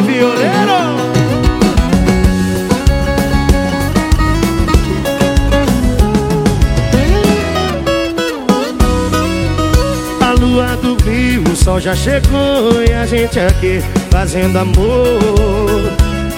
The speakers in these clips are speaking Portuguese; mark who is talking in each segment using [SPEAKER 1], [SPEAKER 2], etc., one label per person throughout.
[SPEAKER 1] Violeiro! A lua dormiu, o sol já chegou E a gente aqui fazendo amor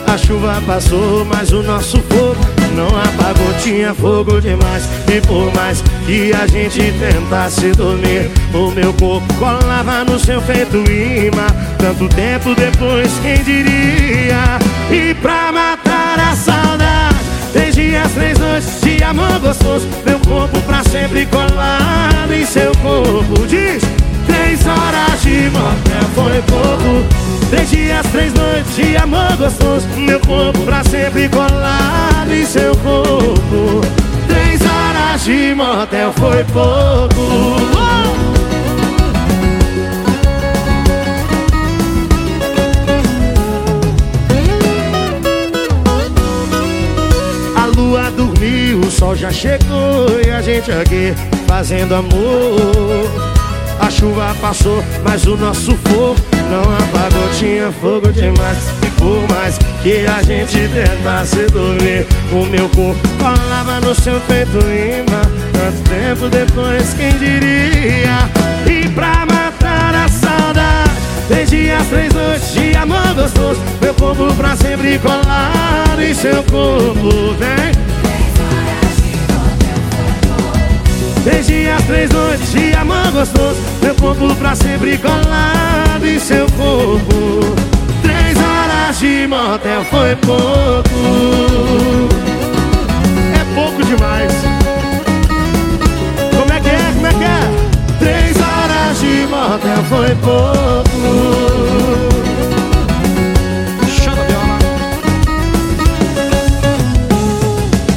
[SPEAKER 1] A chuva passou, mas o nosso fogo não apagou Tinha fogo demais. E por mais que a gente tentasse dormir O meu corpo colava no seu feito imã. Tanto tempo depois, quem diria? E pra matar a saudade Desde as três noites de amor gostoso. Meu corpo pra sempre colado em seu corpo. Diz, três horas de motel foi pouco. Desde as três noites de amor gostoso. Meu corpo pra sempre colado em seu corpo. Três horas de motel foi pouco. A lua dormiu, o sol já chegou E a gente aqui fazendo amor A chuva passou, mas o nosso fogo não apagou. Tinha fogo demais E por mais que a gente tentasse dormir O meu corpo colava no seu peito imã Tanto tempo depois, quem diria? E pra matar a saudade Desde as três noites de amor gostoso Meu corpo pra sempre colado em seu corpo Vem três noites de amor gostoso Meu corpo pra sempre colado em seu corpo Três horas de motel foi pouco É pouco demais Como é que é? Como é que é? Três horas de motel foi pouco.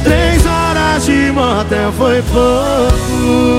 [SPEAKER 1] Três horas de motel foi pouco